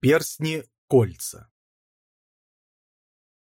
Перстни-кольца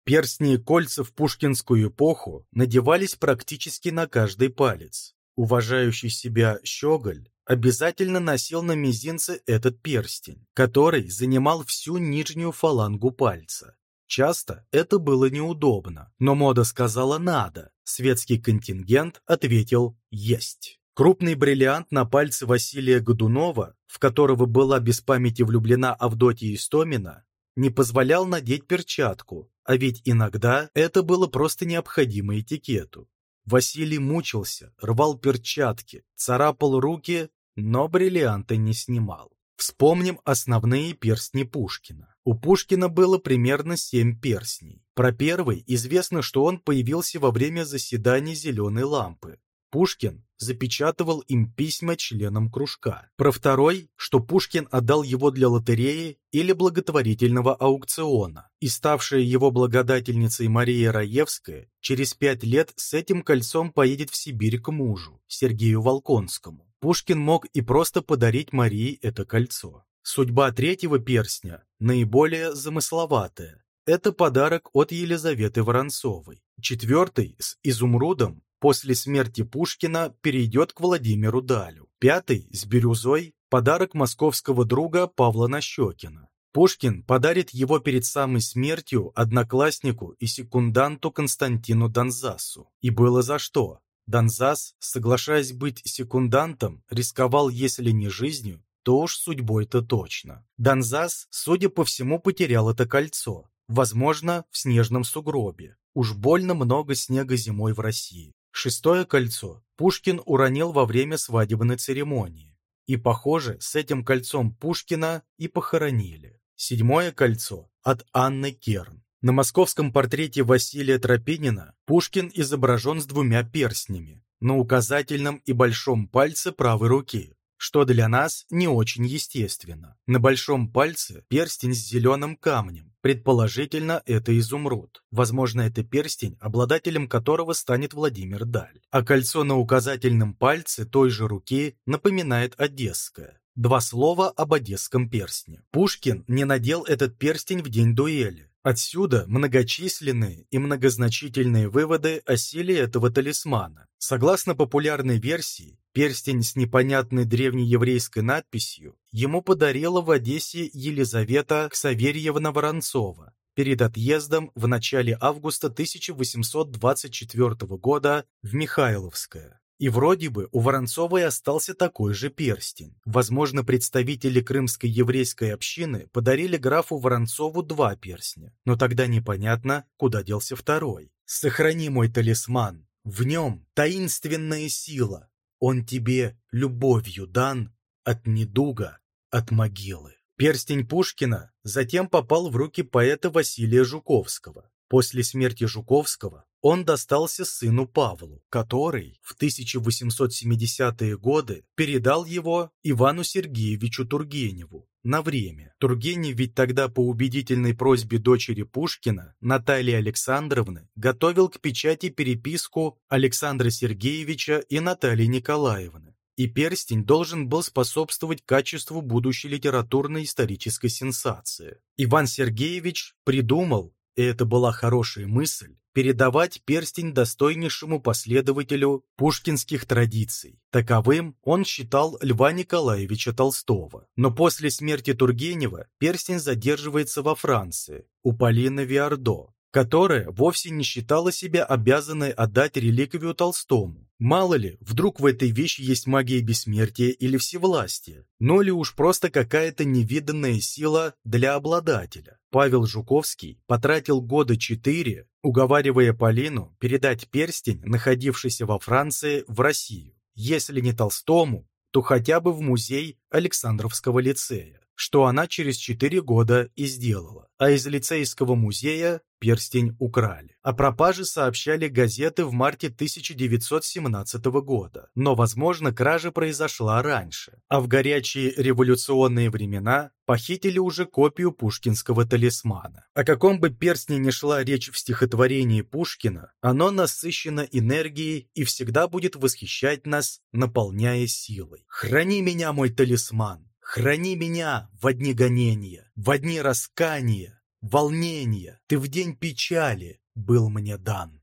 Перстни и кольца в пушкинскую эпоху надевались практически на каждый палец. Уважающий себя щеголь обязательно носил на мизинце этот перстень, который занимал всю нижнюю фалангу пальца. Часто это было неудобно, но мода сказала «надо», светский контингент ответил «есть». Крупный бриллиант на пальце Василия Годунова, в которого была без памяти влюблена Авдотья Истомина, не позволял надеть перчатку, а ведь иногда это было просто необходимо этикету. Василий мучился, рвал перчатки, царапал руки, но бриллианты не снимал. Вспомним основные перстни Пушкина. У Пушкина было примерно семь перстней. Про первый известно, что он появился во время заседания «Зеленой лампы». Пушкин запечатывал им письма членам кружка. Про второй, что Пушкин отдал его для лотереи или благотворительного аукциона, и ставшая его благодательницей Мария Раевская через пять лет с этим кольцом поедет в Сибирь к мужу, Сергею Волконскому. Пушкин мог и просто подарить Марии это кольцо. Судьба третьего перстня наиболее замысловатая. Это подарок от Елизаветы Воронцовой. Четвертый с изумрудом после смерти Пушкина перейдет к Владимиру Далю. Пятый с бирюзой – подарок московского друга Павла Нащекина. Пушкин подарит его перед самой смертью однокласснику и секунданту Константину Донзасу. И было за что. Донзас, соглашаясь быть секундантом, рисковал, если не жизнью, то уж судьбой-то точно. Донзас, судя по всему, потерял это кольцо. Возможно, в снежном сугробе. Уж больно много снега зимой в России. Шестое кольцо Пушкин уронил во время свадебной церемонии. И, похоже, с этим кольцом Пушкина и похоронили. Седьмое кольцо от Анны Керн. На московском портрете Василия Тропинина Пушкин изображен с двумя перстнями на указательном и большом пальце правой руки, что для нас не очень естественно. На большом пальце перстень с зеленым камнем, предположительно это изумруд. Возможно, это перстень, обладателем которого станет Владимир Даль. А кольцо на указательном пальце той же руки напоминает одесское. Два слова об одесском перстне. Пушкин не надел этот перстень в день дуэли. Отсюда многочисленные и многозначительные выводы о силе этого талисмана. Согласно популярной версии, перстень с непонятной древнееврейской надписью ему подарила в Одессе Елизавета Ксаверьевна Воронцова перед отъездом в начале августа 1824 года в Михайловское. И вроде бы у Воронцовой остался такой же перстень. Возможно, представители крымской еврейской общины подарили графу Воронцову два перстня, но тогда непонятно, куда делся второй. «Сохрани мой талисман, в нем таинственная сила, он тебе любовью дан от недуга, от могилы». Перстень Пушкина затем попал в руки поэта Василия Жуковского. После смерти Жуковского он достался сыну Павлу, который в 1870-е годы передал его Ивану Сергеевичу Тургеневу на время. Тургенев ведь тогда по убедительной просьбе дочери Пушкина, Натальи Александровны, готовил к печати переписку Александра Сергеевича и Натальи Николаевны. И перстень должен был способствовать качеству будущей литературно-исторической сенсации. Иван Сергеевич придумал и это была хорошая мысль, передавать перстень достойнейшему последователю пушкинских традиций. Таковым он считал Льва Николаевича Толстого. Но после смерти Тургенева перстень задерживается во Франции, у Полины Виардо, которая вовсе не считала себя обязанной отдать реликвию Толстому. Мало ли, вдруг в этой вещи есть магия бессмертия или всевластия, но ли уж просто какая-то невиданная сила для обладателя. Павел Жуковский потратил года четыре, уговаривая Полину передать перстень, находившийся во Франции, в Россию. Если не Толстому, то хотя бы в музей Александровского лицея что она через 4 года и сделала. А из лицейского музея перстень украли. О пропаже сообщали газеты в марте 1917 года, но, возможно, кража произошла раньше. А в горячие революционные времена похитили уже копию пушкинского талисмана. О каком бы перстне ни шла речь в стихотворении Пушкина, оно насыщено энергией и всегда будет восхищать нас, наполняя силой. «Храни меня, мой талисман! Храни меня в одни гонения, в одни раскания, волнения. Ты в день печали был мне дан.